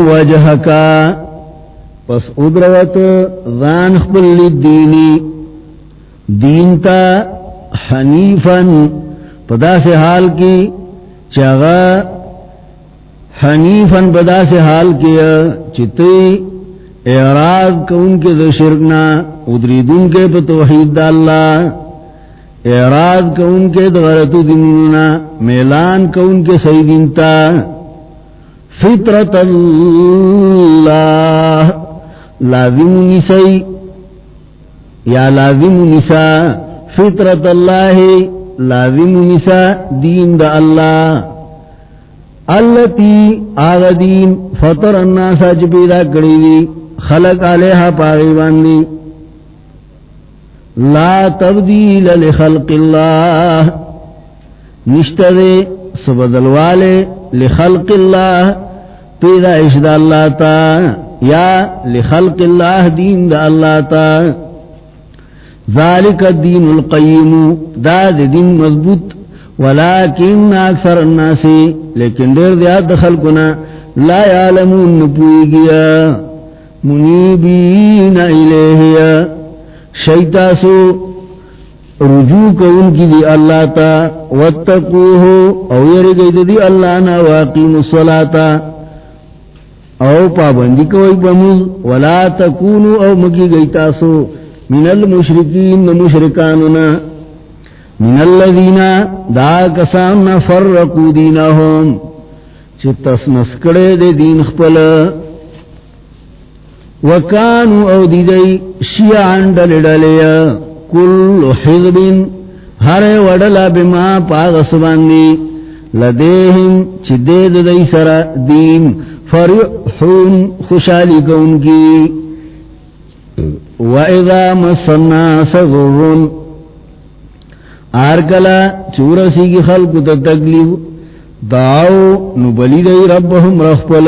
وجہ کا پس ادروت ذان خبل دینی دینتا حنیفن پدا سے حال کی چغا حنیفن پدا سے حال کیا چتی اعراض کو ان کے دو شرکنا ادری دن کے توحید دا اللہ اعراض کو ان کے دو غلط دننا میلان کو ان کے صحیح دنتا فطرت اللہ لازم نسی یا لازم نسا فطرت اللہ لازم نسا دین دا اللہ اللتی آغا دین فطر الناسا جبیدہ کری دی. خلق علیہ پاگی باندی. لا تبدیل لخلق اللہ. نشتر سبدل والے لخلق اللہ، پیدا اشد اللہ تا، یا لخلق اللہ دین دا اللہ تا۔ ذالک الدین القیم، دا دین مضبوط، ولیکن اکثر الناس، لیکن دیر دیاد دخل کنا لا یعلمون نپوئی گیا منیبین الیہیا۔ شیطاسو رجوع کو ان کی دی اللہ تا واتقوہو او یرگئی دی اللہ نا واقیم الصلاة. او پابندی کوئی بمز، ولا تکونو او مکی گئی تاسو، من المشرکین مشرکاننا من الذین دا کسان فرقو دینہم چی تسنسکڑے دے دین خپل. وکانو او دی دی شیعان ڈل ڈلیا. کل حضب ہر وڈلا بما پاغس باندی لدیہم چی دید دی سر دین فرحون خوشالی کون کی. وَإِذَا مَسَّنَّا سَغُرٌ، آرکلا چورسی کی خلق تا تکلیو دعاو نبلی دی ربهم رخپل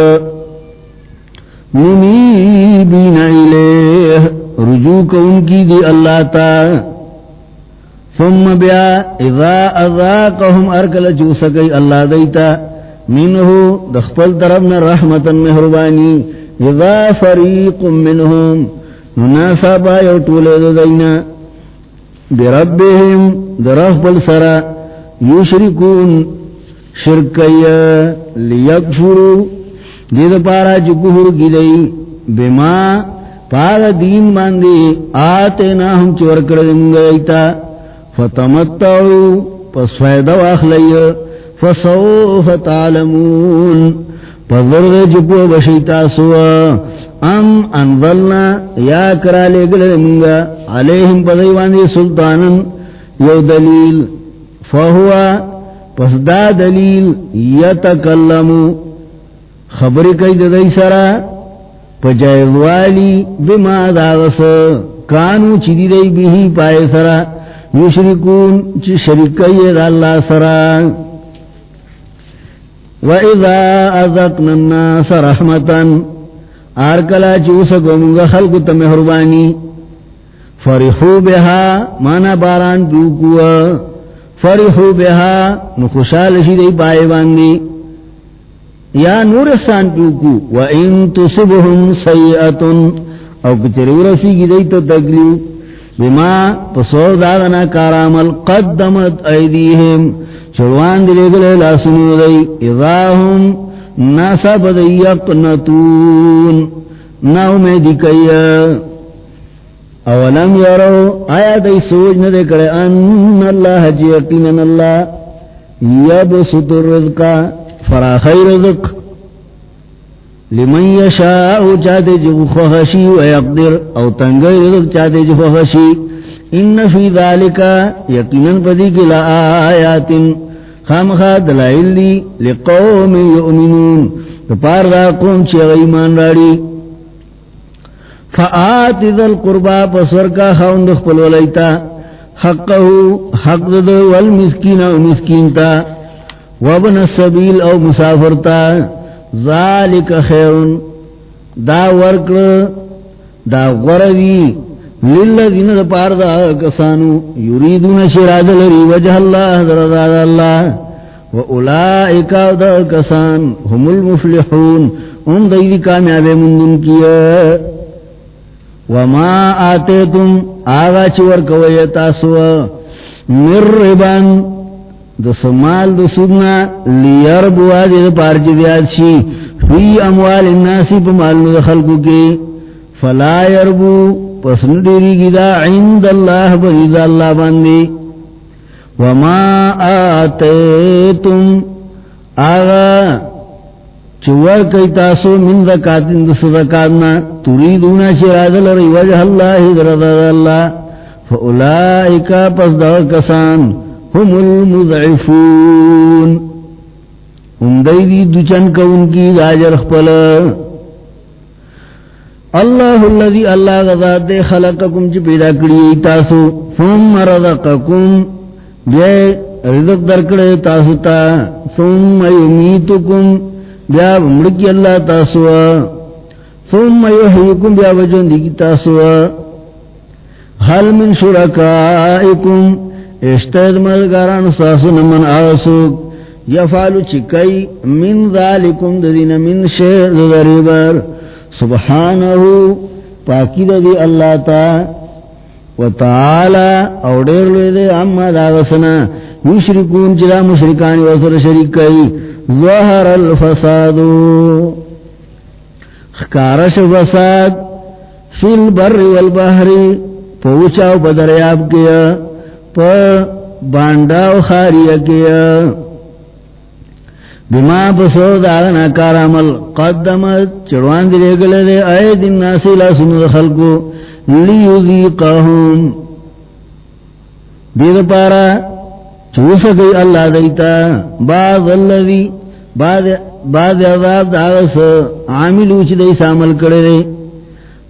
منیبین علیہ رجوع کون کی دی اللہ تا؟ ثم بیا اذا اذاقهم ارکل چوسکی اللہ دیتا، منہو دخپل طرفنا رحمتا مہربانی، اذا فریق منہم مناسبا یو طولے دینا۔ بربهم درخپل سرا، یشرکون شرکیا لیکفرو۔ دید پارا چو کفر کی دی، بما پاگ دین باندی آتے نا ہم چور کردنگیتا فتمتعو پس فیدہ واخلی فسوف تعلمون پذرد جپو بشیتا سوا ام انظلنا یا کرا لے گلنگا علیہم پذیواندی سلطانا یو دلیل فہوا پس دا دلیل یتکلمو خبری کئی ددائی سرا پجائوالی بما داغس کانو چی دی دی بیہی پائے سرا. یشرکون چی شرکی دا اللہ سرا. وَإِذَا أَذَقْنَا النَّاسَ رَحْمَةً. آرکلا چوسکو منگا خلقو تا محربانی. فرحو بها مانا باران پیوکوا فرحو بها نخشال شی پائے باندی. یا نور نورستان پیوکو وَإِن تُصِبْهُمْ سَيِّئَةٌ او کچری ورسی کی دیتا تکلیو بما پسو دادنا کارامل قدمت ایدیہم. چروان دلے گلے لاسنو دی. اذاہم ناسا بدی یقنتون ناو میں دکیا اولم یرو آیا دی سوچ ندے کرے ان اللہ جیقینن اللہ یبسط الرزقا. فراخی رزق. لمن یشاء چاہتے جو خوشی ویقدر او تنگی رزق چاہتے جو خوشی. ان فی ذالکا یقیناً پدی کی لآیات خامخا دلائل دی لقوم یؤمنون. تو پار دا قوم چی غیمان راڑی. فآت ذل قربا پسور کا خوند خپل ولیتا. حقہو حق دو والمسکین او مسکین تا. وابن السبیل او مسافر تا ذالک خیرن دا ورکر دا غردی للذین دا پار دا کسانو یریدون شراد لری وجہ اللہ درزاد اللہ. و اولائکا دا کسان هم المفلحون. ان دیدی کامیاب مندن کیا وما آتے تم آغا چور کوئی تاسو. مر ربان دس مال دسودنا لیربو آدی پارچ دیاد شی فی اموال الناسی پا مال دخلقو کی فلا یربو، پس ندیری گی دا عند اللہ بنید اللہ باندی وما آتیتم، آغا چور کئی تاسو من ذکاتن دس ذکاتنا تریدونا شراد لری وجہ اللہ درد اللہ فاولائکا، پس دا کسان هم المضعفون. ہم دیدی دچن کون کی داجر خپلا اللہ اللذی اللہ غذات دے خلقکم چی پیدا کری تاسو. ثم رضقکم بے رزق درکڑے تاسو تا. ثم یمیتکم. بیا مڑکی اللہ تاسو. ثم یحیکم بیا وجن دیکی تاسو. حل من شرکائکم. اشتید مدگاران ساسو نمن آسوک یفالو چکئی من ذالکم ددین من شیر دریبر. سبحانہو، پاکی دا اللہ تا، و تعالی، او دیر لوی دے، اما داغسنا مشرکون چلا مشرکانی وصر شرکی ظہر الفسادو خکارش فساد. فی البر والبحری پوچاو پا کیا. پا بانڈاو خاریا کیا۔ بما بسو داغنا کار عمل قدمت چڑوان دی ریگل دے۔ آئے دن ناسی لا سند خلقو لیوزیقہم۔ دید پارا چوسا گئی اللہ دیتا۔ بعض اللذی، بعض عذاب داغس عاملو چی دی سامل کرے دے۔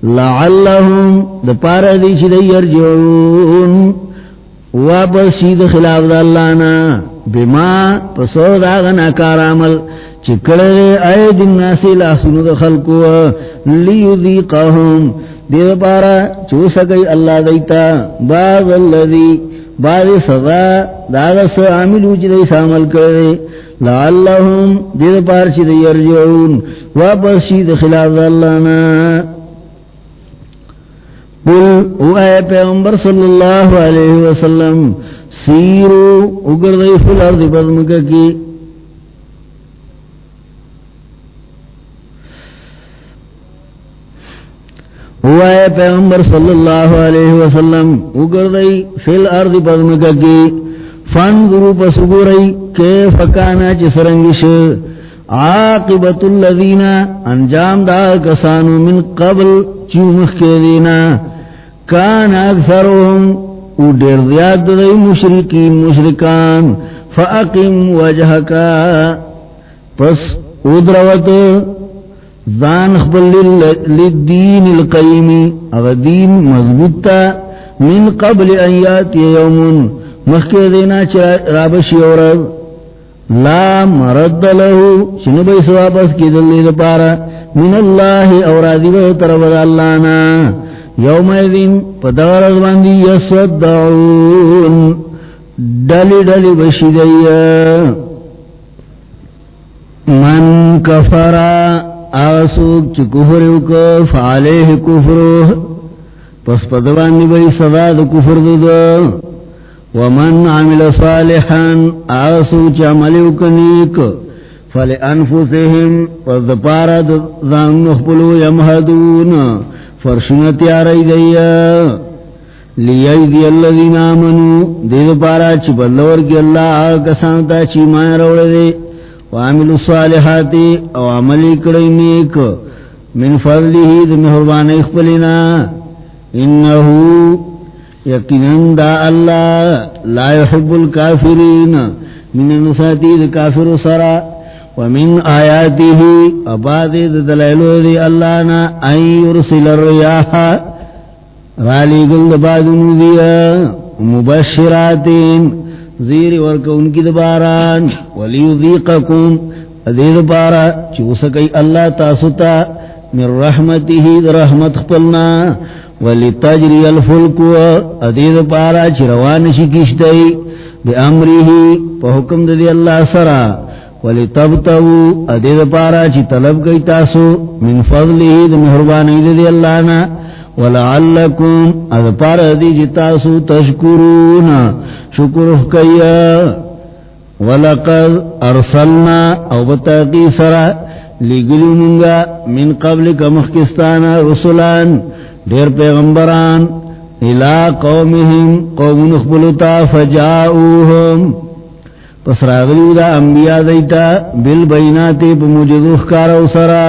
لعلہم دا پارا دی چی دی ارجعون۔ واپس شید خلاف دا اللہ نا بما پسو داغنا کار عمل چکڑے دے آئے دن ناسی لاسنو دا خلقو لیذیقہم دید پارا چوسا گئی اللہ دیتا بعض اللذی بعض سزا دا داغس عاملو چی دی سامل کردے لعلہم دید پار چی دی ارجعون واپس شید خلاف دا اللہ نا قل، او اے پیغمبر صلی اللہ علیہ وسلم، سیرو، اگر دی فی الارض بزمکہ کی۔ او اے پیغمبر صلی اللہ علیہ وسلم، اگر دی فی الارض بزمکہ کی۔ فانظرو پسگوری، کیف کانا چسرنگش عاقبت اللذین انجام دا کسانو من قبل چومخ کے دینا۔ کان اکثرهم، او دیر زیاد دی مشرکین، مشرکان، فاقم وجہکا پس ادروت زان خبل للدین القیمی اغا دین مضبوطا من قبل ایات یومن مخی دینا چا رابشی ورد لا مرد لہو چنو بیس واپس کی دلی دپارا من اللہ اورادی بہتر بدا اللہ نا یوم ایدین پا پدغرز باندی یسودعون ڈلی ڈلی بشی بشیدئی من کفرا آسوک چی کفر اوکا فعلیہ کفرو پس پا پدوانی بئی صدا دا کفر دو ومن عمل صالحا آسوک چی عملی اوکا نیک. فلانفسهم، پس دپارا دان نخبلو یمہدون فرشنت یاری دیا لیئی دی اللہ دین آمنو، دید پارا چی بلور کی اللہ آگا کسانتا چی مایا روڑ دے۔ وعملو صالحاتی او عملی کڑی نیک۔ من فضلی ہی دی محربان اخبرنا انہو یقینن دا اللہ لا يحب الكافرین من النساتی دی کافر سرا۔ ومن آیاته اباد دلائلو دی اللہ نا این یرسل الریاح رالی گل دبادنو دیا مبشراتین زیر ورک ان کی دباران ولیذیقکم. ادید پارا چوسکی اللہ تاستا من رحمته در رحمت خپلنا. ولی تجری الفلکو ادید پارا چروان شکشتی بی امریه پا حکم دی اللہ سرا. ولی تب تبو ادید پارا چی طلب گئی تاسو من فضلی دا محربانی دا دی اللہ نا ولعلکم اد پارا دی جی تاسو تشکرون شکر کیا ولقد ارسلنا او بتاقی سرا لگلو منگا من قبل کا کمخکستانا رسولان دیر پیغمبران الى قومهم قوم نخبلتا فجاؤوهم پس راغلیو دا انبیاء دیتا بالبیناتی پا مجدوخ کارو سرا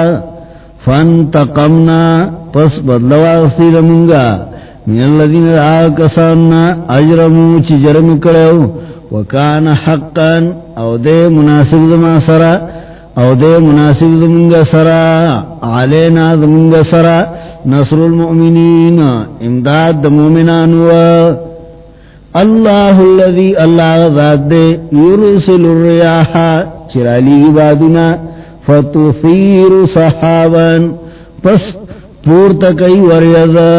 فانتقمنا پس بدلوا اغسطی لمنگا من اللذین دا کساننا اجرمو چی جرم کرو وکان حقا او دے مناسب دما سرا او دے مناسب دمنگا سرا علینا دمنگا سرا نصر المؤمنین امداد دمومنانو اللہ الذي اللہ ذات دے یرسل الریاح چرالی عبادنا فتثیر صحابا پس پورتا کئی وریضا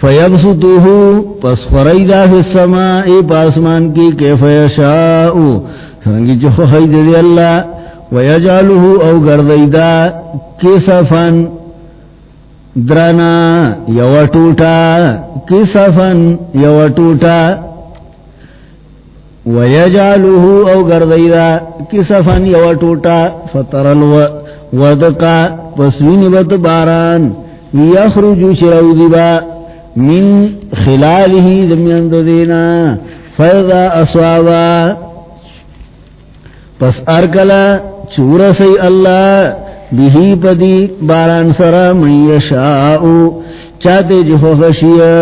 فیبسطوہو، پس فریدہ فی السماء پاسمان کی کیف یشاؤ سرنگی چخو خید دی اللہ ویجالوہو او گردیدہ کسفن درنا یو ٹوٹا، کسفن یو ٹوٹا ویجالوہو او گردیدہ کسفن یو ٹوٹا فترل ودقا پسوین بت باران، یخرجو شرو دیبا، من خلاله زمین دینا، فیضا اسوابا، پس ارکلا چور سی اللہ بہی پدی باران سرا من یشاؤ چاہتے جو جی خشیا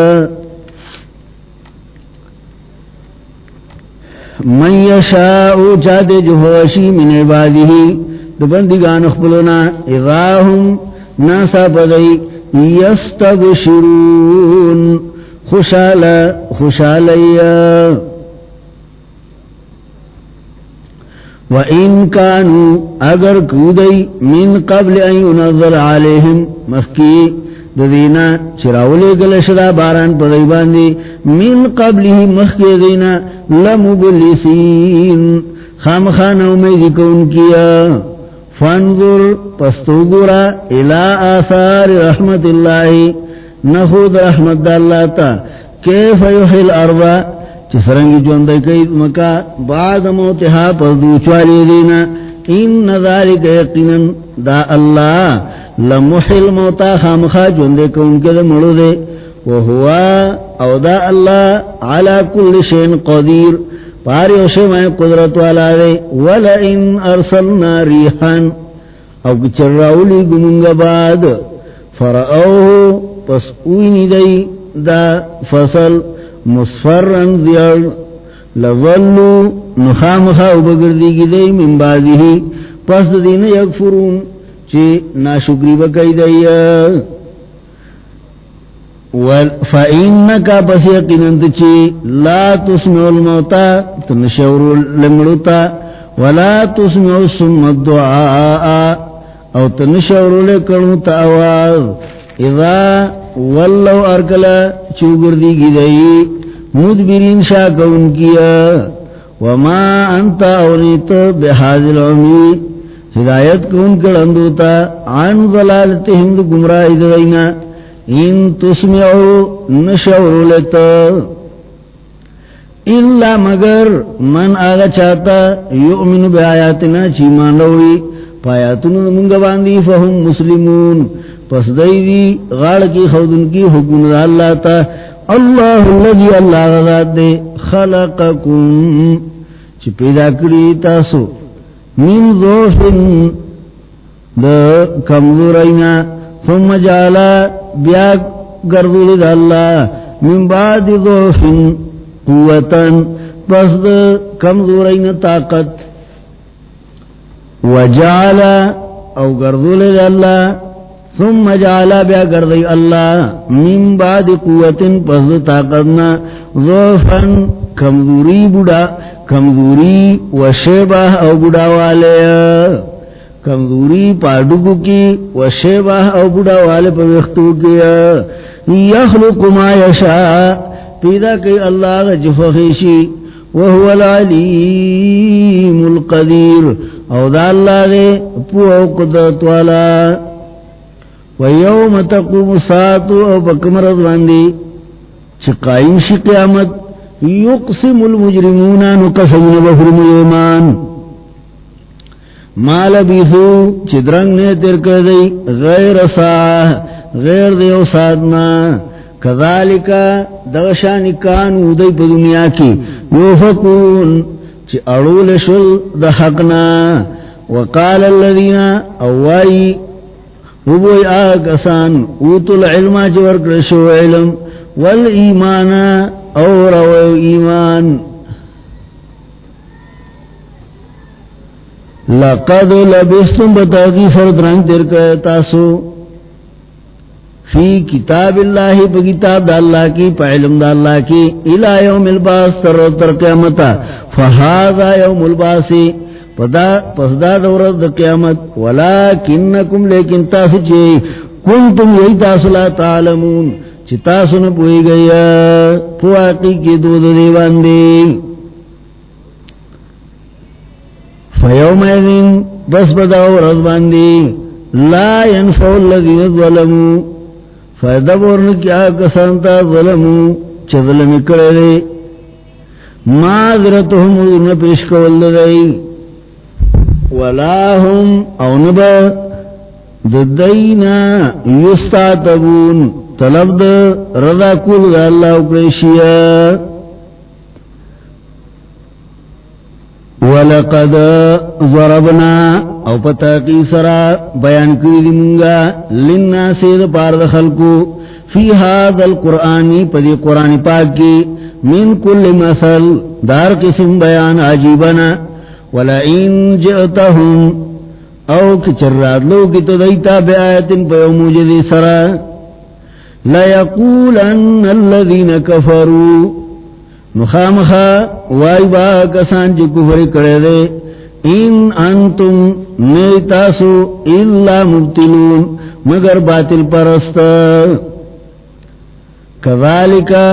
من یشاؤ چاہتے جو جی خشی من عبادی۔ دبندگان اخبلنا اذاہم ناسا پدی یستبشرون۔ خوشال خوشالیا وَإِن كَانُوا، اگر کودئی، من قبل ان ينزل عليهم مخکی دینا چراولے گلشدا باران پدئی باندی، من قبله مخکی دینا لمبلسین خام خانو میں ذکون کیا۔ فانظر پستوگورا الى آثار رحمت اللہ، نخود رحمت اللہ تا، کیف یحل چسرنگی جو اندر کئی مکا بعد موتہا پر دوچوالی دینا ان ذالک یقینا دا اللہ لمحل موتا خامخا جو اندر کون کے دا مڑو دے وہوا او دا اللہ علا کل شین قدیر پاری اوشے میں قدرت والا دے ولئن ارسلنا ریحان او کچر راولی گمونگا بعد فرعوه پس اوینی دی دا فصل مصفرن زیار لظلو نخام خواہ بگردی گی دی من بازی ہی. پس دین یکفرون چی ناشکری بکی دی. فَإِنَّكَ پس چی لا تسمع الموتا تنشور لمڑتا ولا تسمع السم الدعاء او تنشور لکنو تاواز اذا واللو ارکلا چوگردی گی دی. مدبرین شاک ان کیا۔ وما انتا اونیت بحاضل عمی ہدایت کون کرندوتا عن ظلالتهم دو گمرائی دینا۔ ان تسمعو نشور لتا۔ الا مگر من آگا چاہتا یؤمن بی آیاتنا چیمان روی پایاتون منگا باندی فهم مسلمون۔ پس دیدی غاڑ کی خودن کی حکم دا اللہ تا۔ اللہ اللذی اللہ غزاد دے خلقکم، چی پیدا کری تاسو من ذوفن دا کمزورینا، ثم جالا بیا گردولی دا اللہ من بعد ذوفن قوتن پس دا کمزورینا طاقت۔ وجالا او گردولی دا اللہ ثم جعلا بیا گردی اللہ من بعد قوت پس طاقتنا ضعفن کمزوری بڑا کمزوری و شیبہ او بڑا والے۔ کمزوری پاڈگو کی و شیبہ او بڑا والے پا وقتو کیا یخلق ما یشا پیدا کئی اللہ جفخیشی وهو العليم القدير او دا اللہ دے پو او قدرت والا۔ ویوم تقوم ساتو او بکمرد واندی چی قائم شی قیامت، یقسم المجرمون نقسمون بفرم ایمان. ما لبیثو چی درنگ نے ترکر دی غیر ساہ، غیر دیو سادنا. کذالکا دغشانی کانو دی پا دنیا کی. یوفکون چی اڑول شل دا حقنا. وقال اللذین اوائی وبوئی آکسان اوتو العلم چی ورکرشو علم والایمان اور ایمان. لقد لبستم بتاقی فرد رنگ ترکے تاسو. فی کتاب اللہ، پا کتاب دا اللہ کی، پا علم دا اللہ کی. الہ یوم الباس، تر تر قیامتا. فہذا یوم الباسی پس دا دورت دا قیامت. ولیکنکم، لیکن تاسو چی کنتم یہی تاسو لا تعلمون. چی تاسو نپوئی گیا پواقی کی دو دا دیوان دی فیوم ایدن بس بداو رضبان دی لا ينفع الذین ظلمون فائدہ بورن کیا کسانتا ظلمو چا ظلم کرے دے معذرتهم ادن پیش کول دے ولا هم او نبا ددینا یستاتبون. طلب دا رضا کول دا اللہ اکریشیا ولقد ضربنا، او پتا کی سرا بیان کری دی منگا لنا سید پار دخل کو فی هذا القرآنی پدی قرآن پاک کی من کل مثل، دار قسم بیان عجیبنا ولئن جئتهم، او کچرات لو کی تدیتا بی آیت پیو موجدی سرا لیقولن الذین کفروا نخامخا وائی با کسان چی کفر کرے دے ان انتم نیتاسو الا مبتلون، مگر باطل پرست. کذالکا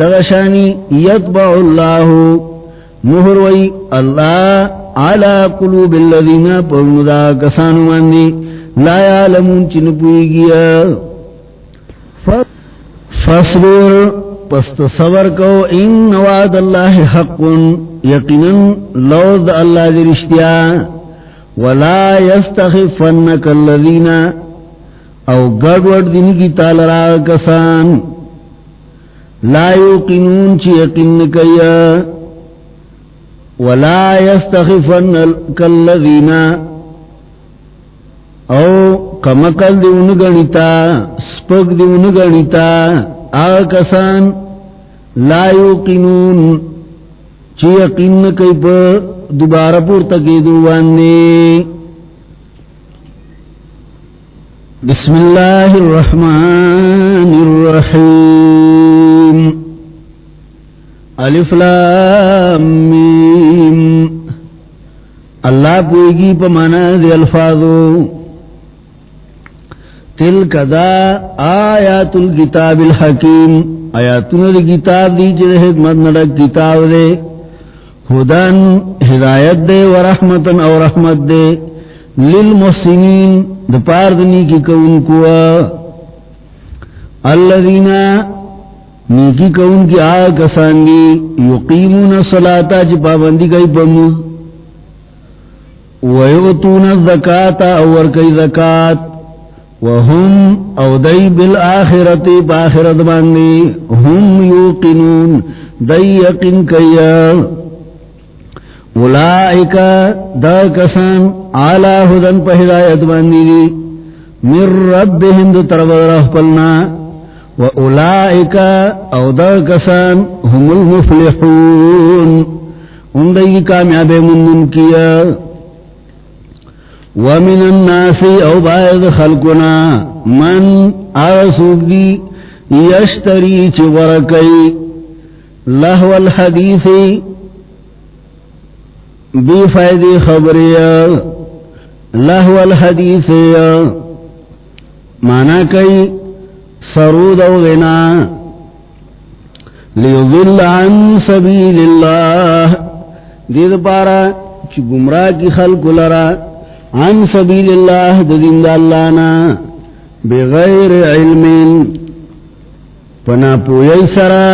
دغشانی یتبع اللہ مہر وی اللہ علا قلوب اللذین پرمدا کسانو ماندی لا یعلمون چنپوئی گیا فصبر پست صبر کو ان وعد اللہ حق، یقینا لوز اللہ دی رشتیا. ولا یستخفنک الذین، او گڑوڑ دن کی تالرا کسان. لا یوقنون چی یقین کیا ولا یستخفنک الذین او کمکل دیون گنیتا سپک دیون گنیتا آکسان لا یوقنون، چی یقین کئی پا دوبارہ پور تکی دواننے بسم اللہ الرحمن الرحیم۔ الف لام اللہ پوئگی پا مانا دی الفاظو. تلک دا آیات الكتاب الحکیم. آیاتون دی کتاب دی چی دی حکمت نڈک کتاب دے. ہدن ہدایت دے و رحمتن او رحمت دے. للمحسنین دا پاردنی کی کون کوا. اللذین نیکی کون کی آگا کسانگی یقیمون صلاة چی پابندی کئی پموز ویغتون الزکاة اور کئی زکاة. وهم او دی بالآخرت باخرت باندی هم یوقنون. دی یقن کیا. اولائکا دا کسان علا ہدن پا ہدایت باندی دی. من ربهم دو طرف رہ پلنا و اولائکا او دا کسان هم المفلحون. ان دی کامیاب مندن کیا. ومن الناس او باید خلقنا من آسوک دی یشتری چی ورکی لہو الحدیث بی فائدی خبری لہو الحدیث مانا کئی سرود او غنا لیضل عن سبیل اللہ دید پارا چی گمراہ کی خلق لرا عن سبیل اللہ دین دا اللہ نا، بغیر علم، پنا پوئی سرا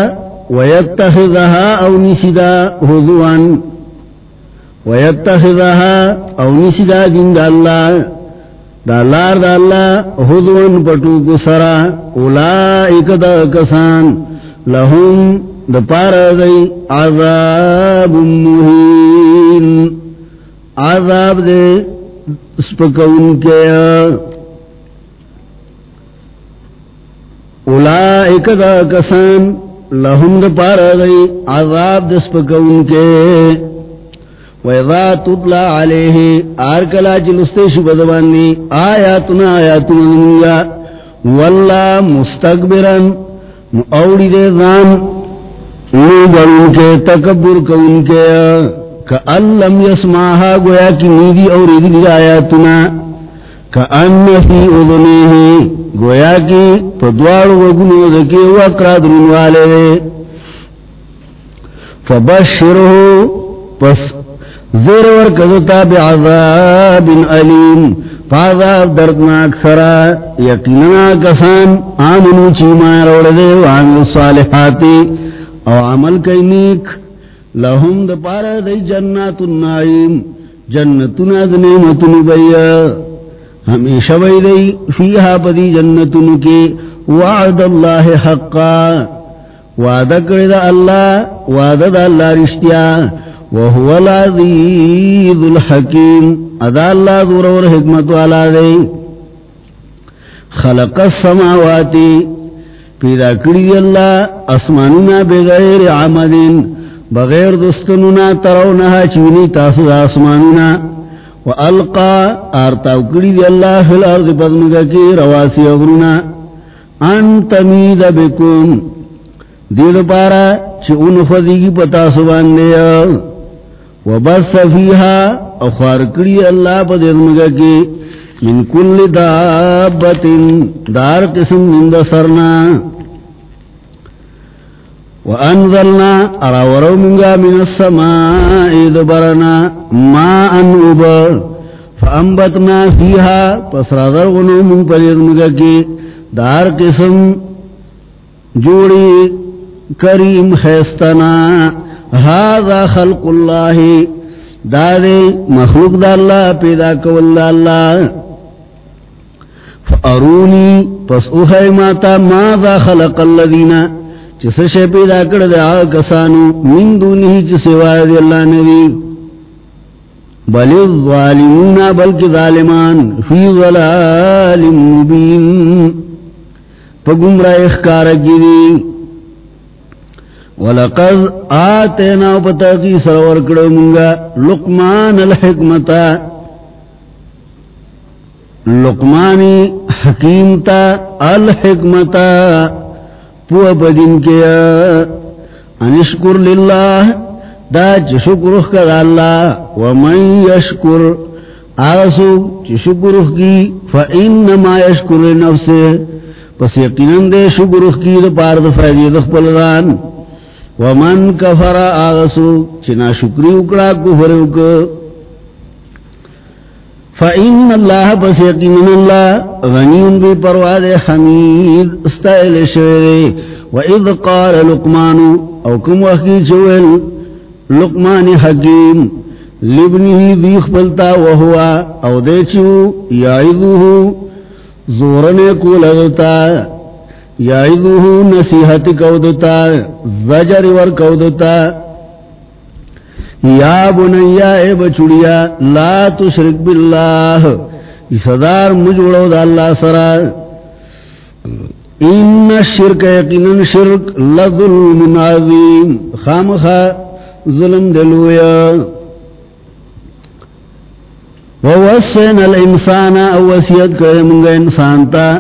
ویتخذها او نسدا حضوان ویتخذها او نسدا دین دا اللہ، دا لار دا اللہ حضوان پٹو کسرا، اولائک دا کسان لهم دا پارا دی عذاب مہین۔ عذاب دے سپکون کے اولائک دا کسان لهم دا پارا دی عذاب دے سپکون کے وَإِذَا تُطْلَى عَلَيْهِ آرکلا چلستے شبدوانی آیاتنا آیاتنا دنیا واللہ مستقبرن اوڑی دے ذان زان ان کے، تکبر کو ان کے کألم یسماہا گویا کی نیدی اوڑی دی آیاتنا، کأن فی اذنیہ گویا کی پدوار وگنو دکی وقراد رنوالے فبشرہو، پس زیر ورکزتا بعذاب علیم، فعذاب دردناک سرا، یقیننا کسان آمنو چیما روڑ وعمل صالحاتی، او عمل کئی نیک لهم دا پارا دی جنات النائم جنتنا دنیمتن بیا۔ ہمیشہ بی دی، فیہا پدی جنتن کی وعد اللہ حقا۔ وعد کرد اللہ وعد دا اللہ رشتیا۔ وهو العزيز الحكيم ادا اللہ دور اور حکمت والا دے خلق السماوات، پیدا کری اللہ اسماننا بغیر عمدین بغیر دستننا ترونها چونی تاسد اسماننا والقا آرتاو کری دی اللہ فی الارض پدمگا کی رواسی اغرنا ان تمید بکن دید پارا چی انفدی پتا سبان دیا وبس فيها اخوار کری اللہ پا درمگا کی. من کل دابت دار قسم من دسرنا. وانزلنا اراورو منگا من السماء دبرنا ما انوبر فانبتنا فيها پس رادر غنو من پا درمگا کی دار قسم جوڑی کریم خیستنا هذا خلق اللہ دا مخلوق دا اللہ، پیدا کول دا اللہ۔ فارونی پس اوخی ماتا، ماذا خلق اللذین چس شے پیدا کرد آگا کسانو، من دونی چس سوائے دی اللہ نبی۔ بل الظالمون بلک ظالمان، فی ظلال مبین۔ پا گمراہ اخکارکی دی۔ ولقد آتینا پتاقی سرور کرو منگا، لقمان الحکمتا لقمانی حکیم تا الحکمتا پو بدن کیا انشکر للہ دا چشکرخ کا دا اللہ ومن یشکر آسو چشکرخ کی فإنما یشکر لنفسه پس یقیناً دے شکرخ کی دا پارد فائدی دخپل دان ومن کفر آغسو چنا شکری اکڑا کفر اک فإن اللہ پس یقین اللہ غنیم بی پرواد حمید استائل شوئے وإذ قال لقمان، او کم وحکی چوئل لقمان حکیم لبنی دیخ پلتا وہوا او دے چو یعیدوہو زورنے کو لگتا یعیدوہو نصیحت کودتا زجر ور کودتا یا بنیا اے بچڑیا، لا تشرک باللہ۔ صدار مجوڑو دا اللہ سرا۔ ان الشرک یقینا شرک لظلم عظیم۔ خامخا ظلم دلویا۔ ووسین الانسان او وسیعت کرے منگا انسان تا۔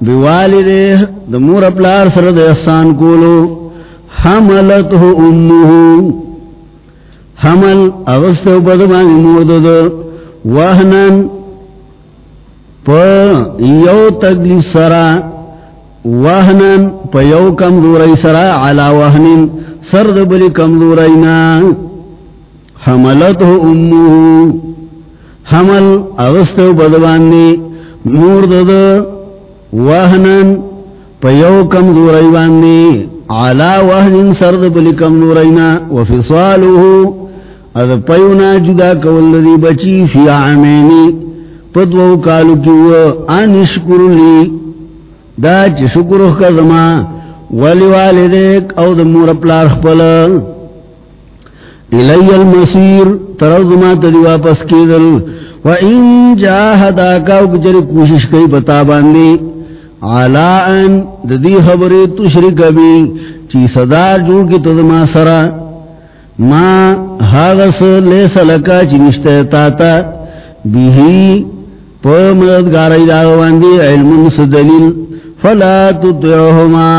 بوالدے دمور اپلار سرد احسان کولو۔ حملته امه حمل اغسطو بدمان مودد وحنن پا یو تگلی سرا وحنن پیو کمزوری سرا، علا وحنن سرد بلی کمزورینا حملت امو، حمل اغستو بدواندی مور دد وحنن پیو کمزوری باندی علا وحنن سرد بلی کمزورینا وفصالوہو از پیونا جدا کول دی بچی فی عامینی. پدوو کالو کیو انشکر لی. دا چی شکر کا زما، ولی والدیک او دمور اپلار خپل. الی المسیر ترو زما تدی واپس کی دل و ان جاہدا کاو کچری کوشش کئی بتا باندی علا ان ددی خبری تشرک بی چی صدار جوڑ کی تدما سرا ما حاغس لیس لکا چی نشتے تا بیہی پا مددگار ایداغواندی علم سدلیل فلا تطعهما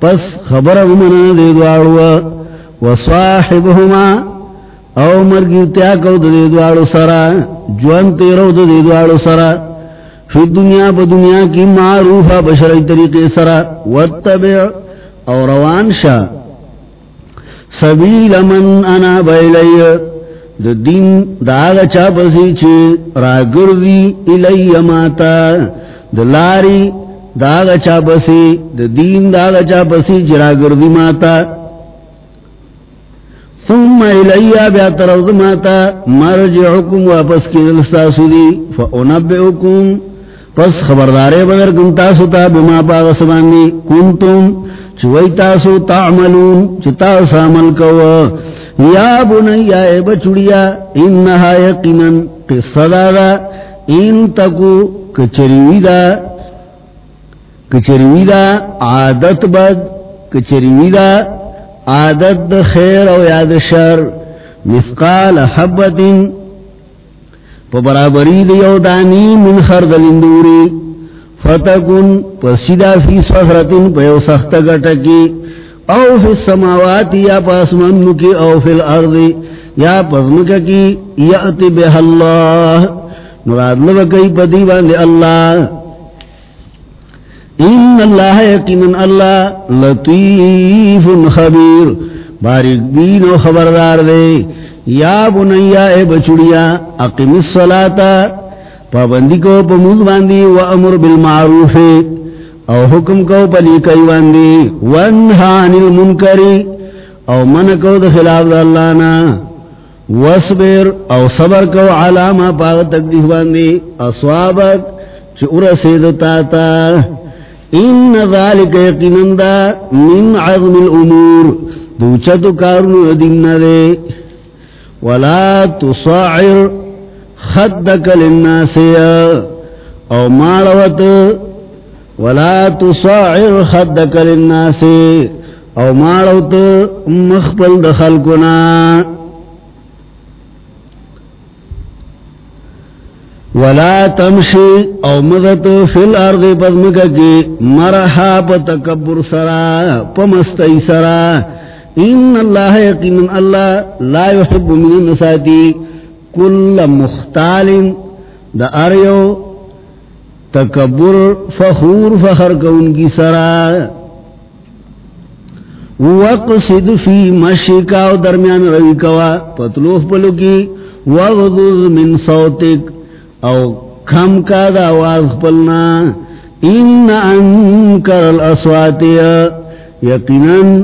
پس خبر من دے دوارو وصاحبهما او مرگی تیا کو دے دوارو سرا جوان تیرو دے دوارو سرا فی دنیا پا دنیا کی معروفا بشری طریقے سرا واتبع او روان شا سبیل من انا بیلی. دا دین داغا چا پسی چی را گردی الی ماتا. دلاری داغ چا بسی دا دین داغ چا پسی بسی جرا گردی ماتا. ثم الیا بیات روز ماتا. مرجعکم واپس کی دلستا دلستاسو دی فعنبئکم پس خبردارے بدر کن تاسو تا بما پاغ سباندی کنتم چوئی تاسو تعملون چتاس عمل کو یا بنی اے بچڑیا، انہا یقنن قصہ دادا ان تکو کچریوی دا. کچروی دا عادت بد کچروی دا عادت دا خیر او یاد شر. مثقال حبت پا برابری دا یو دانی من خرد لندوری فتکن پسیدہ فی صفرتن پا یو سخت گٹکی او فی السماوات یا پاس منکی او فی الارض یا پزمک کی یعتی بها اللہ مراد لبکی پا دیوان دی اللہ ان اللہ یقین اللہ لطیف خبیر بارک بین و خبردار دے یا بنیا اے بچڑیا اقیم الصلاة پابندی کو پموز باندی و امر بالمعروف، او حکم کو پلی کئی باندی وانہان المنکری او من کو دخلاف دا اللہ نا وصبر او صبر کو علامہ پاگ تکدیف باندی اصوابک چی ارسیدتا تا ان ذالک یقینن دا من عظم الامور دوچتو کارنو دن دے۔ ولا تصاعر خدک للناس او مالوت ولا تصاعر خدک للناس، او مالوت مخبل دخل کنا ولا تمشي او مدت فی الارض پدمکا کی، مرحا پا تکبر سرا، پا مستی سرا. ان اللہ یقین اللہ لا يحب من النساتی کل مختال دا اریو تکبر فخور فخر کون کی سرا وقصد فی مشکا و درمیان روی کوا پتلوف پلو کی وغضوز من صوتک او کم کا دا آواز پلنا ان انکر الاسواتیا یقیناً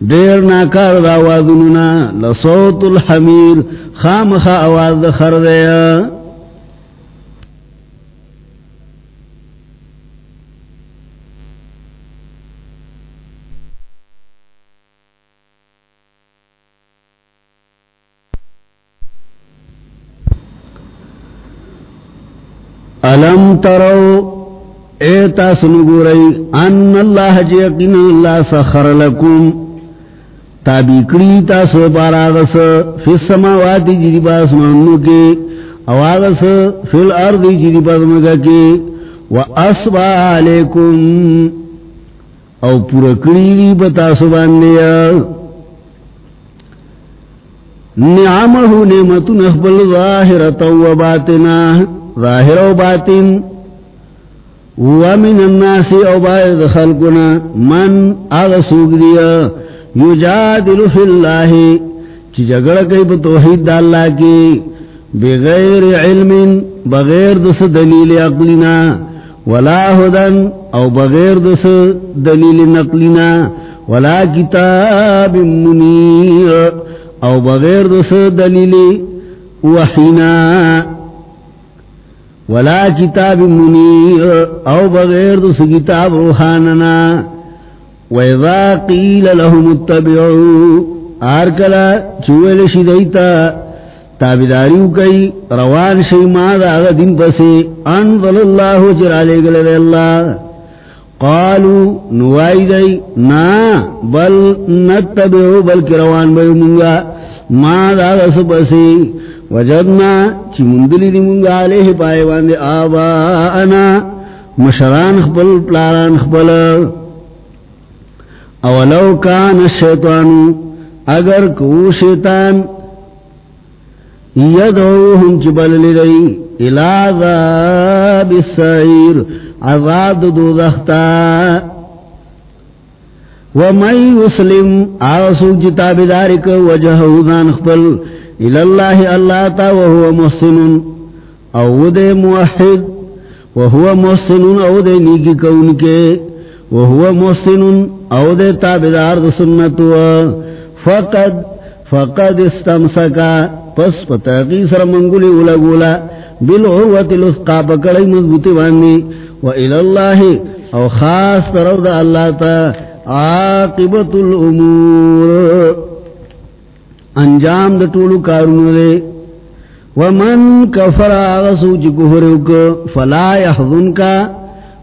دیر ناکار دا آوازننا لصوت الحمیر خام خا آواز دا خردیا علم ترو ایتا سنگو رئی ان اللہ جیقین اللہ سخر لکم. تابی کری تاسو پاراغس فی السماواتی جیدی پاس مانو کے اواغس فی الارض جیدی پاس مگا کے و اصبا علیکم، او پورا کری دی بتاسو باندیا نعمہو نعمتو نخبل ظاہرتا و باطنا، ظاہر و باطن ومن الناس او باید خلقنا، من اغسوک دیا۔ یجادل فی اللہ، چی جگڑ کئی پا توحید دا اللہ کی، بغیر علم بغیر دس دلیل اقلینا ولا ہدن او بغیر دس دلیل نقلینا، ولا کتاب منیر او بغیر دس دلیل وحینا، ولا کتاب منیر او بغیر دس کتاب روحاننا. ویضا قیل لهم اتبعو آرکلا چویل شدیتا تابداریو کئی، روان شی ماد آغا دن پسی انظل اللہ چرالے گلد اللہ. قالو، نوائی دی نا، بل نتبعو بلک روان بیو منگا ماد آغا سپسی وجدنا، چی مندلی دی منگا علیہ پائے واندے آباءنا، مشران خبل پلاران خبل اولو کان الشیطانو اگر کو شیطان یدعوهم چبل لدئی الى عذاب السعیر، عذاب دودختا ومن يسلم آسو جتاب دارک وجہو ذان خبل الاللہ اللہ تا وهو محسن او دے موحد وهو محسن او دے نیکی کون کے وهو محسن او دے تابدار دو سنتو. فقد فقد استمسکا. پس پتاقی سر منگولی اولا گولا. بالعروت الاسقا پکڑی مضبوطی باندی و الاللہ او خاص طرف دا اللہ تا عاقبت الامور. انجام دا طولو کارون دے. ومن کفر آغسو چی کفروک فلا یحضن کا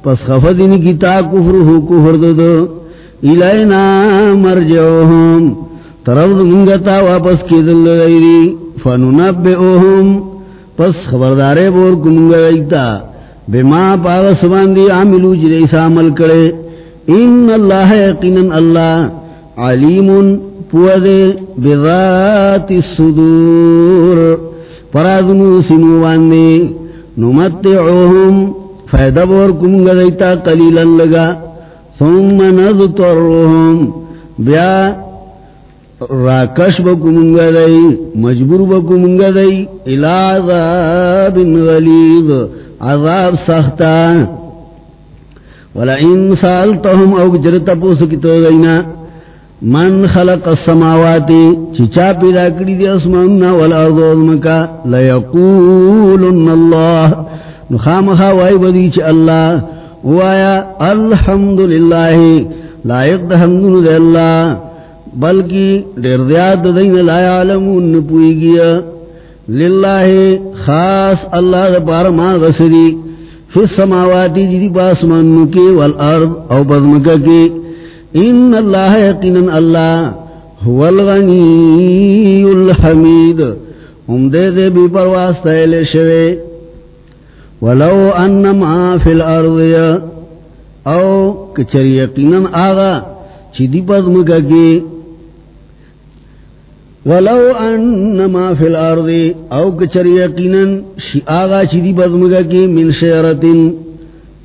پس خفدنی کتا کفر ہو کفر دو دو. الینا مرجعوهم طرف دا منگتا واپس کی دل غیری فننبئوهم پس خبردارے بور کمنگا ایتا بما پاغ سباندی عاملو جی جریسا عمل کرے. ان اللہ یقینن اللہ علیم پوزے بذات الصدور. پرازمو سنو باندے. نمتعوهم فیدہ بور کمنگا دیتا قلیلا لگا۔ ثم نذترهم بیا راکش بکو منگا دی، مجبور بکو منگا دی۔ العذاب غلیظ۔ عذاب سختا۔ ولئن سالتهم او جرتا پوسکتو دینا۔ من خلق السماواتی چچا پیدا کری دی اسماننا والارض وزمکا لیقولن اللہ۔ نخام خواہی بدی چ اللہ وایا الحمدللہ لائق دحمدن دی اللہ بلکہ دیر دیاد دین لا یعلمون نپوئی گیا للہ خاص اللہ دا پار ما غسری فی السماواتی جی جدی پاسمان مکی والارض او بزمکا کی ان اللہ یقینا اللہ هو الغنی الحمید ہم دے دے بی پرواز تیلے شوے ولو انما فی الارض او کچر یقینا آغا چی دی پزمکا کی ولو انما فی الارض او کچر یقینا شی آغا چی دی بزمگا کی من شیرتن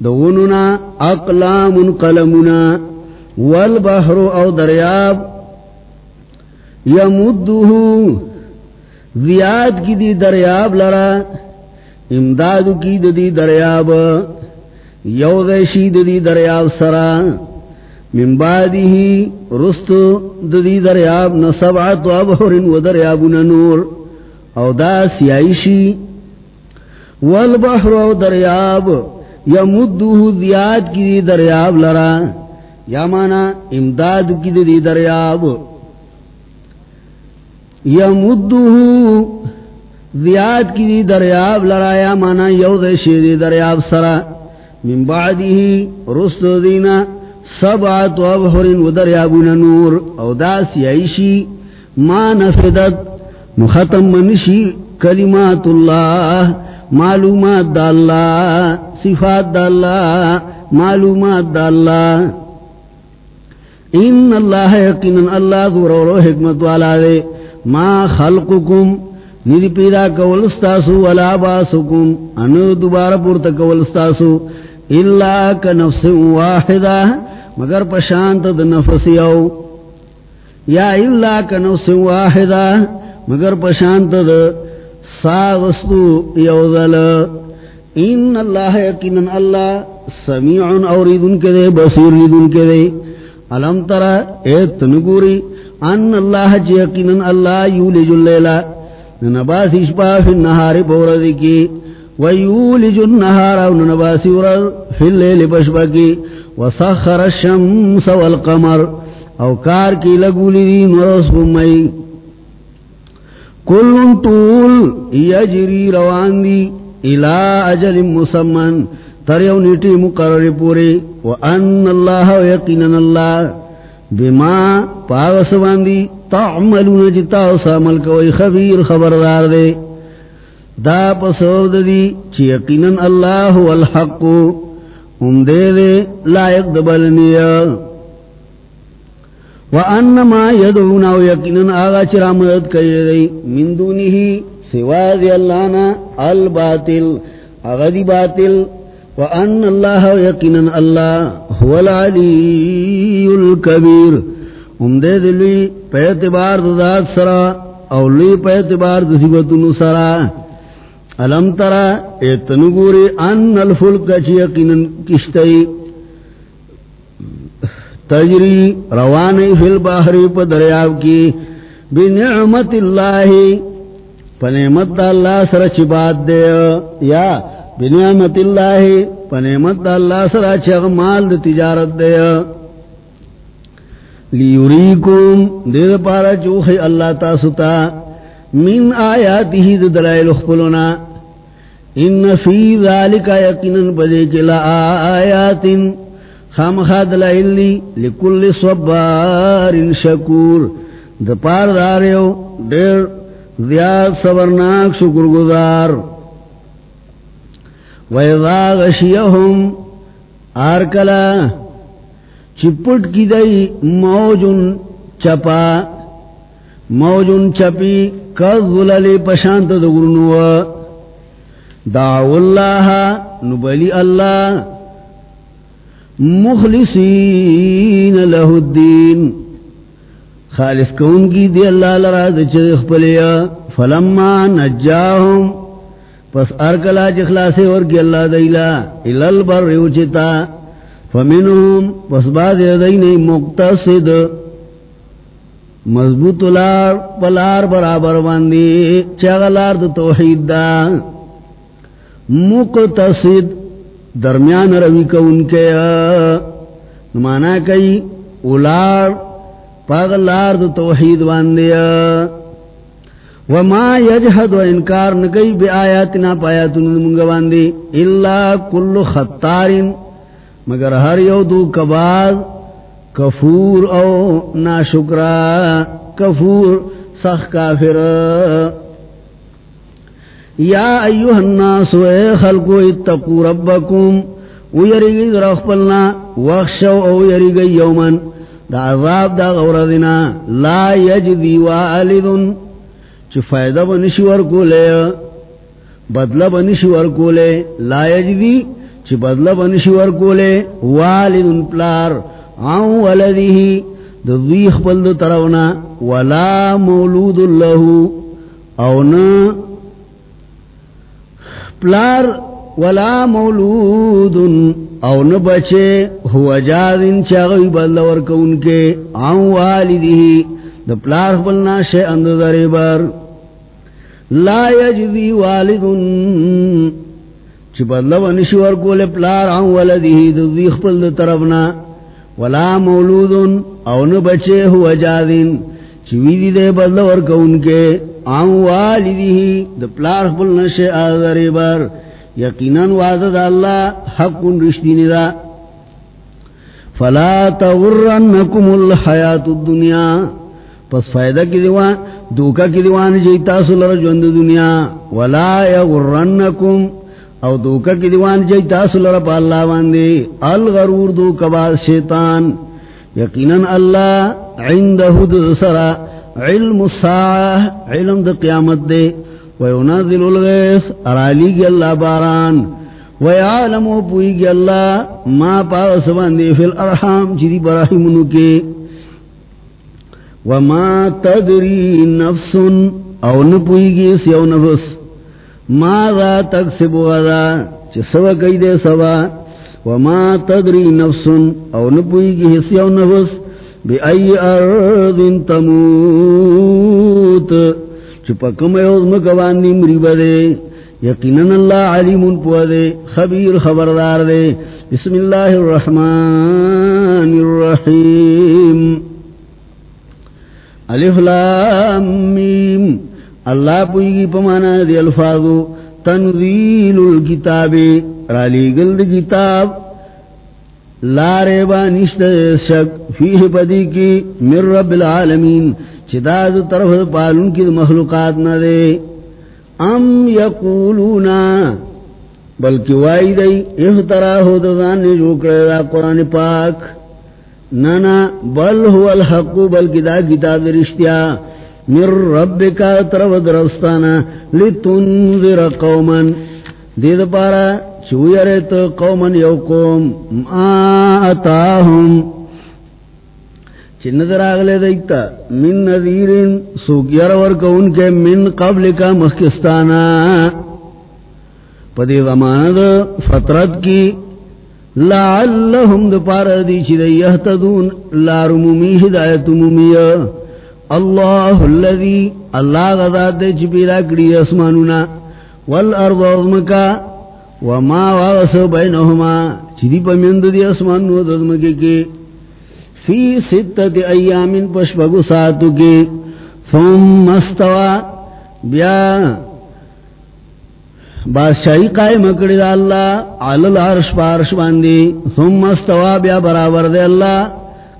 دوننا اقلام قلمنا والبحر او دریاب. یمدہو زیاد کی دی دریاب لرا. امداد کی دی دریاب، یو دیشی دی دریاب سرا، من بعده رست ددی دریاب نسبعت ابحر و دریابنا نور، او دا سیائشی والبحر او دریاب، یا یمدوه زیاد کی دی دریاب لرا، یا مانا امداد کی دی دریاب۔ یا یمدوه زیاد کی دی دریاب لرا یا مانا یو دیشی دی دریاب سرا. من بعده رست دینا سبعت و ابحر و دریابون نور. او دا سیائشی ما نفدت مختم منشی کلمات اللہ. معلومات دا اللہ، صفات دا اللہ، معلومات دا اللہ. ان اللہ یقین اللہ دور و حکمت والا دے. ما خلقکم ندی پیدا کول استاسو ولا باسکم. انو دوبارہ پورتا کول استاسو. اللہ کا نفس واحدہ. مگر پشانت د نفس یو. یا اللہ کا نفس واحدہ. مگر پشانت د سا وستو یو ذل. ان اللہ یقینا اللہ سمیع اوریدن کے دے بصیر ریدن کے دے علم ترى ایت نگوری. ان اللہ جی یقینا اللہ یولج اللیلہ. ننباس اشبا فی النہار بوردی کی ویولج النہار وننباس ورد فی اللیل بشبا کی وسخر الشمس والقمر، او کار کی لگولی دین ورس بمی کل طول یجری روان دی الى اجل مسمن تریو نیٹی مقرر پوری، وان اللہ یقینا اللہ، بما پاغس باندی تعملون جتا سامل کوئی خبیر خبردار دے۔ دا پسود دی چی یقینا اللہ والحق ام دے دے لائق دبلنیا وانما یدعونا یقینا آغا چرا مدد کئی دے۔ من دونی ہی سوا دی اللہ نا الباطل، آغا دی باطل۔ وان اللہ یقینا اللہ هو العلی الكبیر ام دے دلی پیتبار ذات سرا او لی پیتبار دسیبتن سرا۔ علم ترا ایتنگوری ان الفلک چی یقینا کشتی تجری روانی فی البحری پا دریاب کی۔ بنعمت اللہ۔ پنعمت اللہ سر چی دے۔ یا بنعمت اللہ۔ پنعمت اللہ سر چی اغمال دے تجارت دے۔ لیوریکم دید پارا چوخی اللہ تاستا من آیاتی ہی دلائل اخبلنا ان فی ذالک یقینا بدے چلا آیات خام خاد لائلی لکل صبار شکور۔ دپار داریو، دیر زیاد صبرناک شکر گزار۔ ویضا غشیہم آرکلا چپٹ کی دئی موجن چپا موجن چپی کذللی پشانت دگرنو۔ دعو اللہ نبلی اللہ، مخلصین لہ الدین۔ خالص کون کی دی اللہ لرا دچر اخپلیا۔ فلما نجاہم، پس ارکلا جخلاسی ورکی اللہ دیلا، الالبر ریوچتا فمنهم، پس بعد یدینی مقتصد. مضبوط لار پلار برابر باندی چغلار دو توحید دا مقتصد، درمیان روی کو ان کے مانا کئی اولار پاغلار دو توحید باندی وما یجحد و انکار نکئی بی آیاتنا پایاتنا منگا باندی اللہ کل خطارن مگر ہر یو دو کباز، کفور او ناشکرا، کفور سخ کافر۔ یا ایوہ الناس و اے خلقو، اتقو ربکم، او یریگی در اخپلنا وخشو او یریگی یومن۔ دا عذاب دا غوردنا لا یجدی والدن چو فائدہ بنشور کولے بدلہ بنشور کولے لا یجدی چی بدلہ بنشور کولے والدن پلار، آن ولدیہی دو ذیخ بلد ترونا، ولا مولود اللہ، او نا، پلار، ولا مولود، او نا بچے، ہوا جادن چاگوی بلد ورکون کے، آن والدیہی دو پلار بلنا شے اند دریبر لا یجزی والدن چی بدل ونشور کول پلار عن ولدی دو ذیخ پل دو طرفنا. ولا مولودن او نو بچے ہوا جادن چی ویدی دے بدل ورکون کے. عن والدی دو پلار پل نشے آذری بر یقینا وعدد اللہ حق رشدین دا. فلا تغرنکم الحیات الدنیا. پس فائدہ کی دیوان دوکا کی دیوان جیتا سلر جوند دنیا. ولا یغرنکم او دوکا کی دیوان جیتا سلر پا اللہ باندے. الغرور دوکا باز شیطان. یقینا اللہ عندہ سرا. علم الساعة علم دا قیامت دے. ویونازل الغیث، ارالی گی اللہ باران. ویعلم و پوئی گی اللہ، ما پاوس باندے فی الارحام چیدی براہمنو کے. وما تدری نفس او نپوئی گی سیو نفس. ماذا تکسب غدا چی سوا کئی دے سوا؟ وما تدری نفس او نپوئی گی سیو نفس بی ای ارض تموت. چی پکم ایوز مکواندی مریبا دے یقیناً اللہ علیم پوا دے خبیر خبردار دے. بسم اللہ الرحمن الرحیم. الف لام میم. اللہ پوئی گی پمانا دے الفاظو تنزیل الكتاب رالی گلد کتاب لارے با نشت شک فیہ پدی کی من رب العالمین چداد طرف پالن کی مخلوقات نہ دے ام یقولونا بلکہ وائی دی افترا ہو دزان نے جو کرے دا قرآن پاک نانا بل هو الحق بلکہ دا کتاب رشتیا مر رب کا درستانا لتنذر قوما۔ دید پارا چویرت قوما یو قوم ما اتاہم چندر آگلے دیکھتا، من نذیرین سوکیر ورکا ان کے من قبل کا مخکستانا۔ پدی زمان دا فترت کی لعلہم دا پارا دی چی دا یحتدون لارمومی ہدایت مومی اللہ اللذی اللہ غذات دے چی پیدا کری اسمانونا والارض عظمکا وما واغس بینہما چی دی پمیند دی اسمانو دزمکی کی فی ستت ایام پشپگو ساتو کی ثم استوا بیا بادشاہی قائم کری دا اللہ علل عرش پارش باندی ثم استوا بیا برابر دے اللہ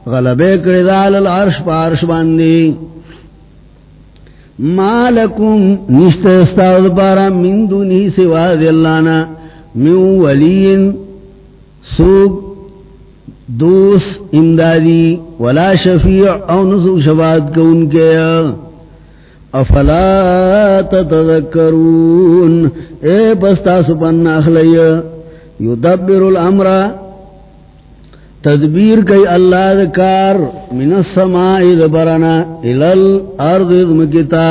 غلبے کری دا علل پارش باندی. ما لکم نشت استاذ پارا من دونی سوا دے اللہ من ولین سوک دوس امدادی ولا شفیع او نسو شفاعت کو ان کے. افلا تتذکرون. اے بستا سپن اخلی یدبر الامر تدبیر کئی اللہ دکار من السماء دبرنا الال ارض دمکتا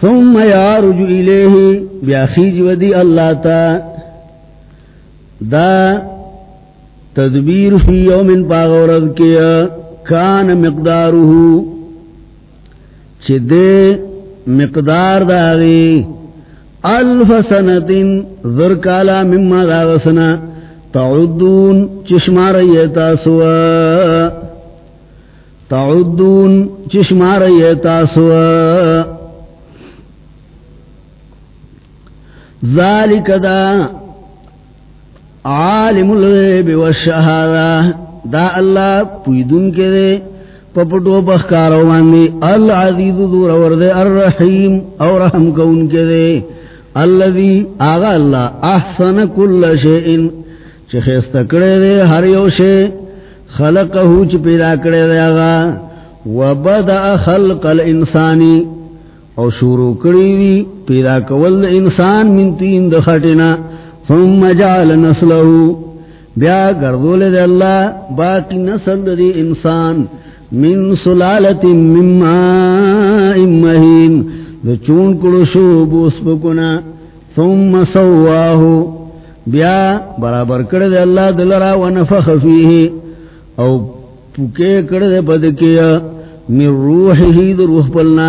ثم یارج الیہ بیاخیج ودی اللہ تا۔ دا تدبیر فی یوم پاغورد کیا کان مقدارو چھ دے مقدار داغی الف سنتن ذرکالا مما داغسنا تعدون چشمار ایتا سوا تعدون چشمار ایتا سوا ذالک دا عالم الغیب والشہادہ دا اللہ پویدن کے دے پپٹو بخکارو ماندی العزیز دور ورد، الرحیم، اور رحم کون کے دے۔ اللذی آغا اللہ احسن کل شئین چی خیست کرے دے ہر یو شے، خلقہو چی پیدا کرے دے آغا، وبدأ خلق الانسانی او شروع کری دی پیدا کول انسان من تین دخٹنا ثم جعل نسله بیا گردول دے اللہ، باقی نسل دے انسان، من سلالت من ماء مہین دے چون کلشو بوس بکنا، ثم سواہو بیا برابر کردے اللہ دلرا ونفخ فیہ. او پکے کردے بدکیا من روحی در روح پلنا.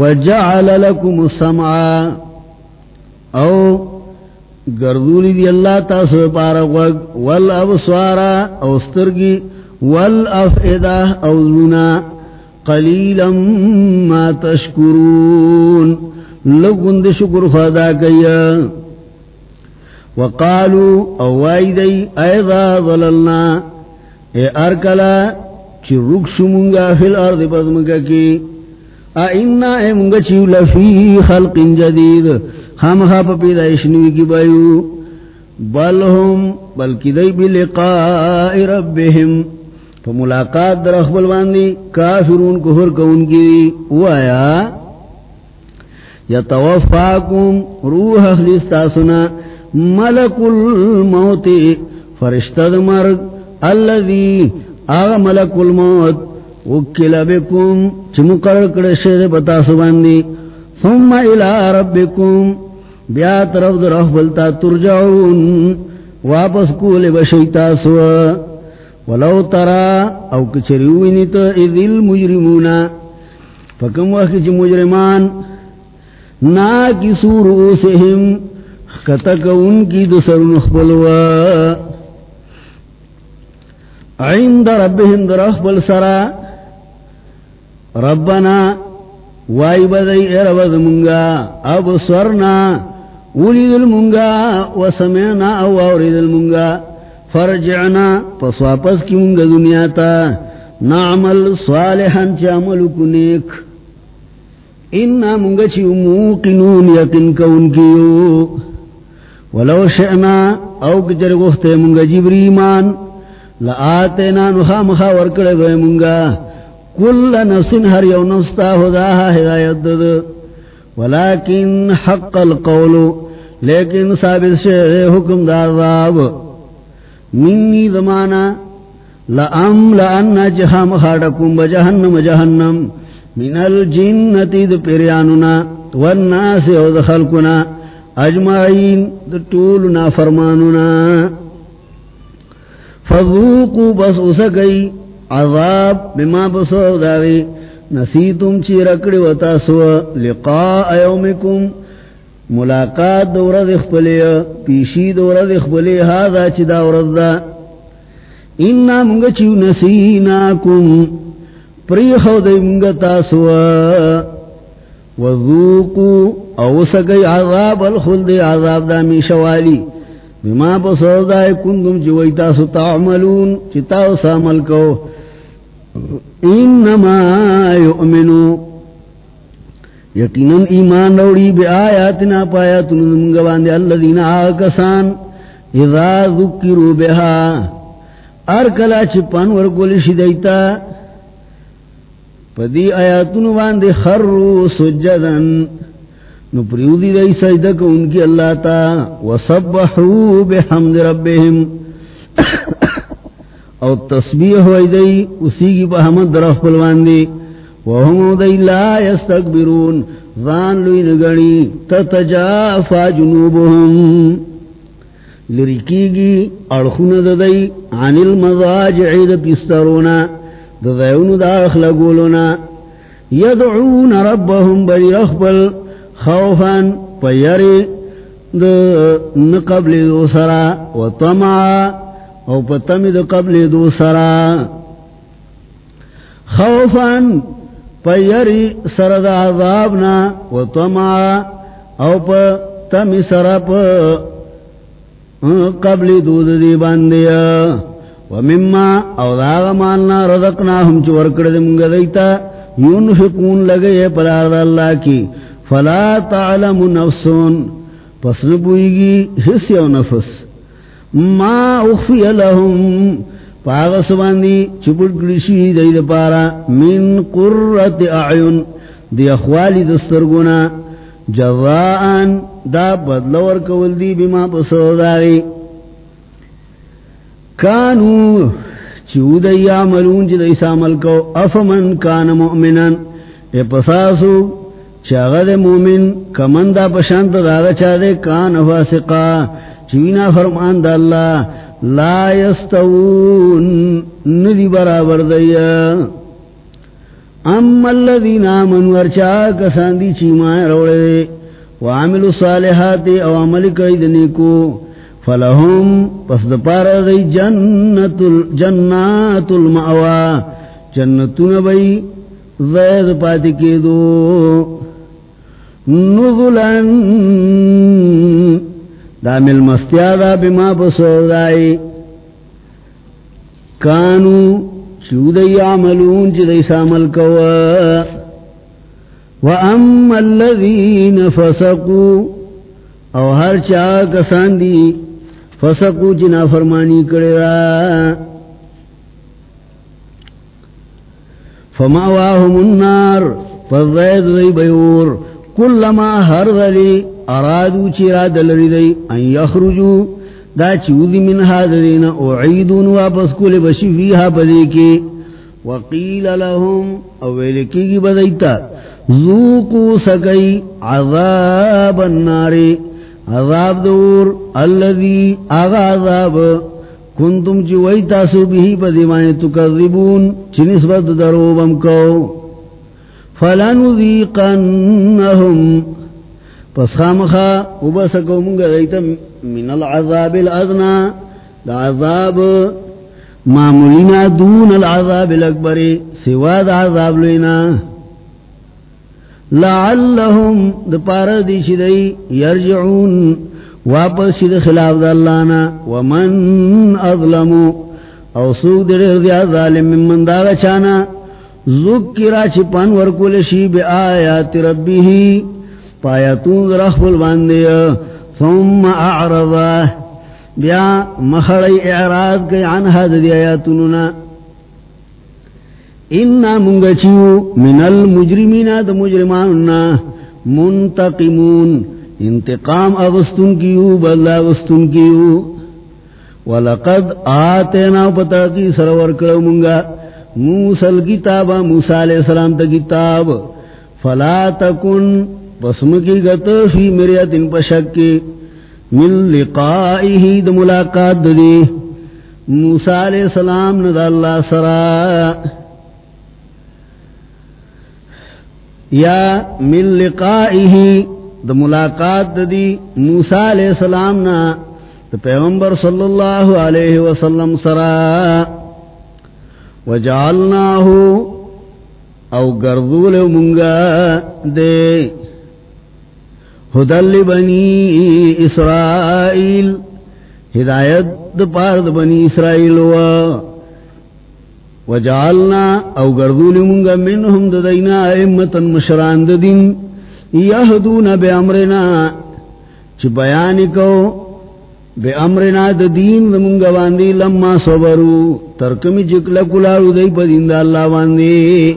وجعل لکم السمعا او گردولی دی اللہ تاسو پارا وگ والابسوارا اوسترگی والافعدہ اوزونا قلیلا ما تشکرون. لگن دی شکر خدا کیا. وقالو اوائی دی ایضا ظللنا اے ارکلا، چی رکشو منگا فی الارض پزمکا کی. اینا اے منگا چیو لفی خلق جدید. ہم ہپ پیدائشنوی کی بایو. بل ہم، بلکی دی بلقائی بلقاء ربهم فملاقات در اخبر باندی کافرون کفر کون کی او آیا، یتوفاکم روح اخلیستاسنا ملک الموت فرشتد مرگ، اللذی آغا ملک الموت وکل بکم چمکر کرشد بتاسو باندی. ثم الى ربکم، بیا طرف در اخبلتا ترجعون، واپس کول بشیتاسو ولو ترا او کچریوینیت اذ المجرمونا فکم وقت چی مجرمان ناکسو رؤوسهم خطک ان کی دسر نخبلوا عند ربهم در اخبل سرا ربنا وائی بدئی اربز منگا اب سورنا اولی دل منگا او اوری دل فرجعنا، پس واپس کی منگا دنیا تا؟ نعمل صالحا چامل کنیک انا منگا چی موقنون یقن کون کیو. ولو شئنا، او کچر گفتے منگا جبریمان. لآتینا نخا مخا ورکڑے بے منگا کل نفس ہر یو نفستا ہداہا ہدایت دد. ولیکن حق القول، لیکن ثابت سے حکم دار راب. منی زمانا لأم لأن جہام خاڑکم بجہنم جہنم من الجنتی د پیریانونا، والناس او د خلقنا، اجمعین د طولنا فرمانونا فذوقوا بس اسکی عذاب بما بسو داوی، نسیتم چی رکڑی و تاسو لقاء یومکم ملاقات دورد اخبلی پیشی دورد اخبلی هادا چی دورد دا انا منگا چیو نسیناکم پریخو دی منگا تاسو وذوقوا او سکی عذاب الخلد عذاب دا میشوالی بما بسو دائی کندم چی تاسو تعملون چی تاو سامل کو انما یؤمنو. یقیناً ایمان روڑی بی آیاتنا پایاتن دمگوان دی اللذین آکسان اذا ذکرو بها ارکلا چپان ورگولشی دیتا پدی آیاتن باندے خرو سجدن۔ نو پریودی دی سجدک ان کی اللہ تا وصبحو بحمد ربهم او تسبیح ہوئی دی اسی کی بحمد درخ پلوان دی وهم دی لا یستکبرون، ذان لوی نگنی، تتجافا جنوبهم. لرکی گی ارخون عن المضاجع دی پسترونا دیون دا اخلقولنا یدعون ربهم بری رخبل خوفا پیری نقبل دو سرا و طمعا او پتمی دو قبل دو سرا. خوفا پیری سرد عذابنا و طمعا او پتمی سرا پا قبل دو دی باندیا و مما او داغ مالنا رزقناهم چو ورکڑ دمگا دیتا ينفقون لگئے پلار دا اللہ کی فلا تعلم نفسون پس نبوئیگی حس یو نفس. ما اخفی لهم پاغس باندی چپٹ گلشی دید پارا من قررت اعین دی اخوالی دسترگونا جزاءن دا بدلور کول دی بما پسو داغی کانو چودی عملون جد ایسا عمل کو افمن کان مؤمنن اے پساسو چاغد مومن کمن دا پشانت داغا چا دے کان فاسقا چوینا فرمان دا اللہ لا یستوون ندی برابر دیا اما الذین آمنوا، ارچا کسان دی چیمائے روڑے دے. وعملوا صالحات او عمل قیدنی کو فلہم، پس دپار دی جنت جنات المعوا جنتون بئی زید پاتی کے دو نزلن دا مل مستیا دا بما بسو دائی. کانو چودی عملون چی سامل کوا. وَأَمَّا الَّذِينَ فَسَقُوا او ہر چاہ کسان دی فسقو جنا فرمانی کرے را. فماواہم النار فضائد دی بیور. کلما ہر دلی ارادو چیرا دلری دی ان یخرجو دا چودی من حادرین اعیدون واپس کل بشی فیہا بدی کی وقیل لهم، اویلکی کی گی بدیتا. ذوقو سکی عذاب النار. عذاب دور، اللذی آغا عذاب. کنتم چی وی تاسو بھی بدیمانی تکذبون، چی نسبت دروبم کو فلنذیقنہم پس خامخا وبسکو منگا غیتا من العذاب الادنا دا عذاب معمولینا دون العذاب الاکبر سوا دا عذاب لینا. لعلهم دا پارا دیش دی یرجعون. واپس شد خلاف دا اللہ نا. ومن اظلمو او سوک در اغدیا ظالم من من داغا چانا ذکرا چپان ورکول شی بی آیات ربی ہی پایتون در اخفل باندی ثم اعرضا بیا مخڑی اعراض کئی عن حد دی آیاتوننا انا منگچیو من المجرمین دا مجرماننا منتقمون. انتقام اغستن کیو بدلا اغستن کیو. ولقد آتینا پتا کی سرور کرو منگا. موسیٰ الكتابا موسیٰ علیہ السلام تا کتاب. فلا تکن پسم کی گت فی مریت ان پشک کی من لقائیہی دا ملاقات دی۔ موسیٰ علیہ السلام ندى اللہ سرا۔ یا من لقائیہی دا ملاقات دی۔ موسیٰ علیہ السلام نا دا پیغمبر صلی اللہ علیہ وسلم سرا۔ وجعلناہو او گردول منگا دے۔ ہدل بنی اسرائیل۔ ہدایت دا پار دا بنی اسرائیل و وجعلنا او گردول منگا منہم دا امتا مشران دا دین۔ یهدون بے امرنا چ بیان کو بے امرنا د دین منگا باندی لما صبرو۔ ترکمی جکلا کلاو دی پا دین دا اللہ باندی۔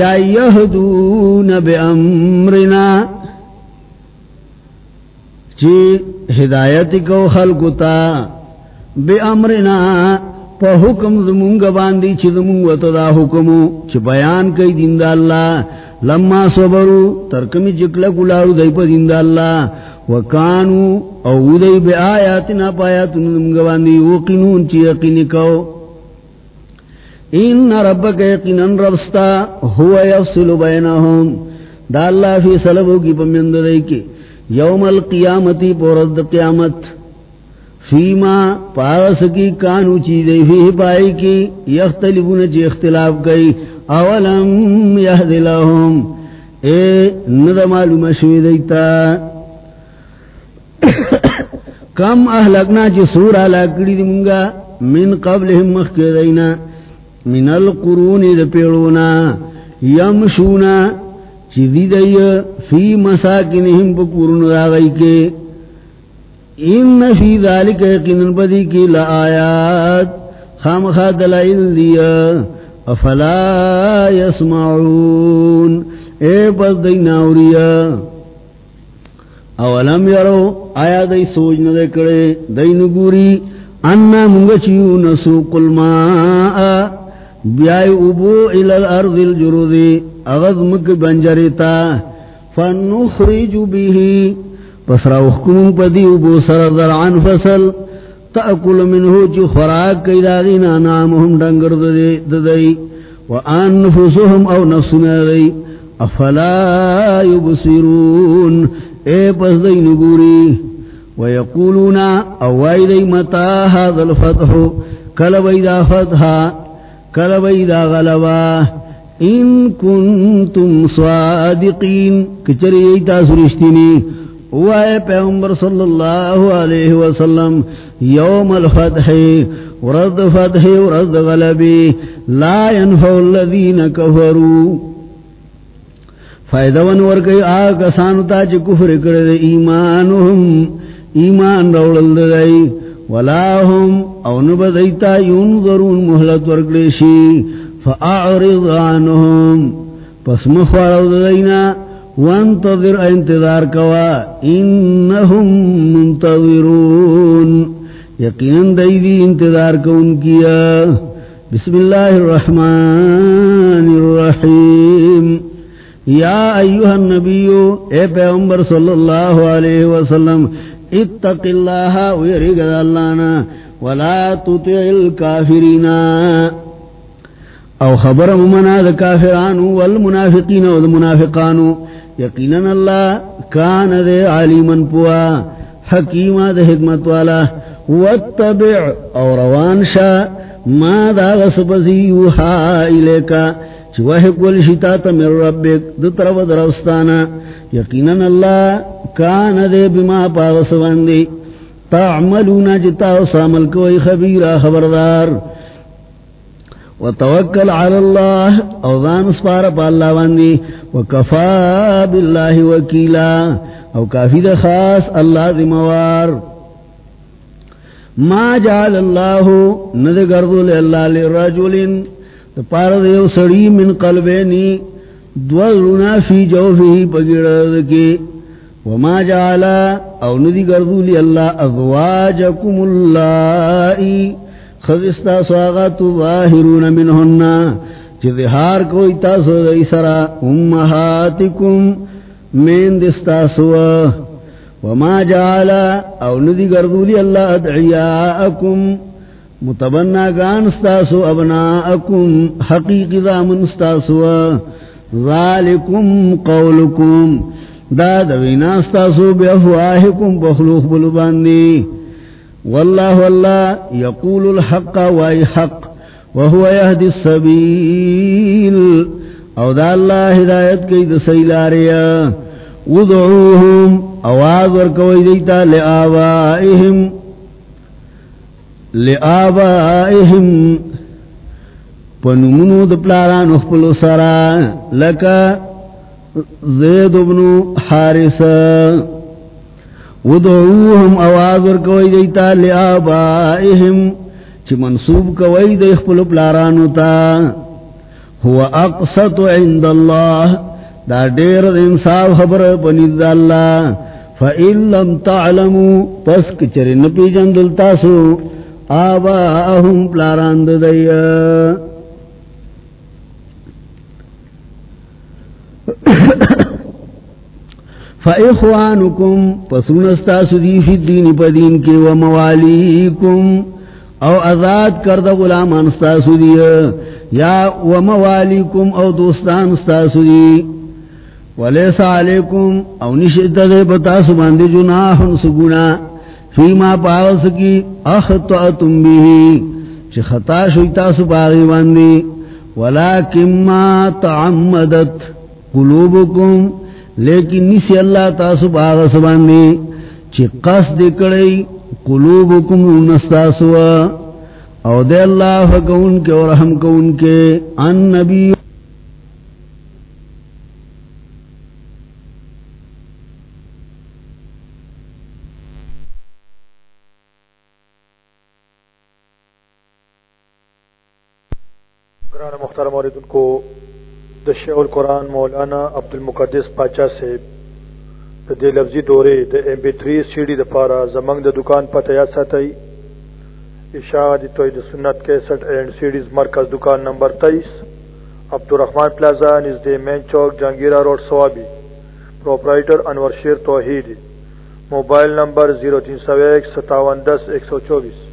یا یهدون بے امرنا چی ہدایت کو خلقتا بے امرنا پا حکم زمونگا باندی چی زمونگا تدا حکمو، چی بیان کئی دین دا اللہ، لما صبرو، ترکمی جکلا کلاو دی پا دین دا اللہ، وکانو او دی بی آیاتنا پایاتنا دمگواندی وقنون چی یقین کو ان ربک یقینن ربستا هو یفصل بینہم۔ دا اللہ فی صلبو کی پمیند دی کی یوم القیامتی پورد قیامت فیما پاس کی کانو چی دی فی پائی کی یختلفون چی اختلاف کئی۔ اولم یهد لهم۔ اے ند معلوم شوی دیتا کم اہلکنا چی سور علاقی دی منگا۔ من قبلهم مخی دینا من القرون دی پیڑونا۔ یمشونا چی دی فی مساکنهم پکورن راغی کے، ان فی ذالک یقینن بدی کی لآیات خام خاد لائل دیا افلا يسمعون اے پس دی ناوریا اولم یرو آیا دی سوج ندے کڑے، دی نگوری، انا منگچیو نسوق الماء بیائی ابو الالارض الجرودی اغذ مک بنجریتا فنخرج بیہی، پس راوخکم پدی ابو سردر عن فصل، تأکل منہو چی خوراک کئی داغینا نامہم ڈنگر ددئی وانفسهم او نفسنا دی، افلا یبصرون، اے پس دی نگوری ویقولون اوائی دی متا هذا الفتح، کل بیدا فتحا کل بیدا غلبا ان کنتم صادقین، کچری ایتا سرشتینی وائے پیغمبر صلی اللہ علیہ وسلم، یوم الفتح، ورد فتح، ورد غلبی، لا ينفع الذین کفروا۔ فائدہ ونور کئی آگا سانتا چی کفر کرد ایمانهم ایمان رولل دائی ولا هم او نبدیتا ينظرون محلت ورکلیشی، فاعرض عنهم پس مخوارو دائینا وانتظر انتظار کوا، انہم منتظرون. یقین دیدی انتظار کون کیا. بسم اللہ الرحمن الرحیم. یا ایوہ النبیو، اے پیغمبر صلی اللہ علیہ وسلم اتق اللہ ویرگ دالانا ولا تطع الكافرین او خبر ممنا دا کافرانو، والمنافقین والمنافقانو یقیناً اللہ کان دے علیمن پوا حکیمہ دے حکمت والا. واتبع او روان شا، ما دا غصبزی یوحا الیکا. چوہ کول شتات من ربک دتر و درستانا یقیناً اللہ کان دے بما پاغسوان دے تعملونا جتا وصامل کوئی خبیرہ خبردار. وتوکل علی اللہ او ذان سپار پا اللہ واندی. وکفا باللہ وکیلا. او کافی دا خاص اللہ دی موار ما جعل اللہ ند گردو لے اللہ لی رجولین دا پار دیو سڑی من قلبینی. دو دوالنا فی جوفی پگیرد کی وما جعل او ندی گردو لی اللہ ازواجکم اللہی. خذستا سواغت ظاہرون منہننا. چی ظہار کوئی تاسو دی سرا امہاتکم من دستا سوا. وما جعلا او ندی گردولی اللہ ادعیاءکم. متبنا گان ستاسو ابناءکم. حقیقی دامن ستاسو ذالکم قولکم. دا دوینا ستاسو بی افواہکم بخلوخ بلباندی واللہ واللہ یقول الحق وائی حق وهو يهدي السبيل او دا اللہ ہدایت کی دا سیلاریا ودعوهم اواز ورکوئی دیتا لآبائهم لآبائهم پنمونو دا پلاران اخپلو سرا لکا زید بن حارسا ودعوهم اوازر کوئی دیتا لآبائهم، چی منصوب کوئی دی خپل پلارانو تا. هو اقصت عند اللہ، دا دیر انصاف خبر پنید دا اللہ. فَإِن لَمْ تَعْلَمُوا، پس کچر نپی جندل تاسو، آباءهم پلاراند دیا فَإِخْوَانُكُمْ پسونستا سدی فی الدین پدین کے وموالیکم او ازاد کرد غلامان ستا سدی یا وموالیکم او دوستان ستا سدی ولیسا علیکم، او نشد دے پتا سباندی جناحن سگنا فیما پاغس کی، اخطأتم بیہی، چی خطا شویتا سباغی باندی ولیکن ما تعمدت قلوبکم لیکن نسی اللہ تاسو باغ سباندی چی قصد کڑی قلوبکم انستاسوا او دے اللہ فکون کے اور رحم کون کے ان نبی شیخ القرآن مولانا عبد المقدس پاچا سے۔ د دې لفظي دورې M B three C D دفارا زمنگ دا دکان پر یا ساتي اشاد توحید سنت 61 اینڈ سیڈیز مرکز دکان نمبر 23 عبدالرحمان پلازا نزد مین چوک، Jahangira road, Swabi. Proprietor Anwar Sher Tauheed mobile number 03015710110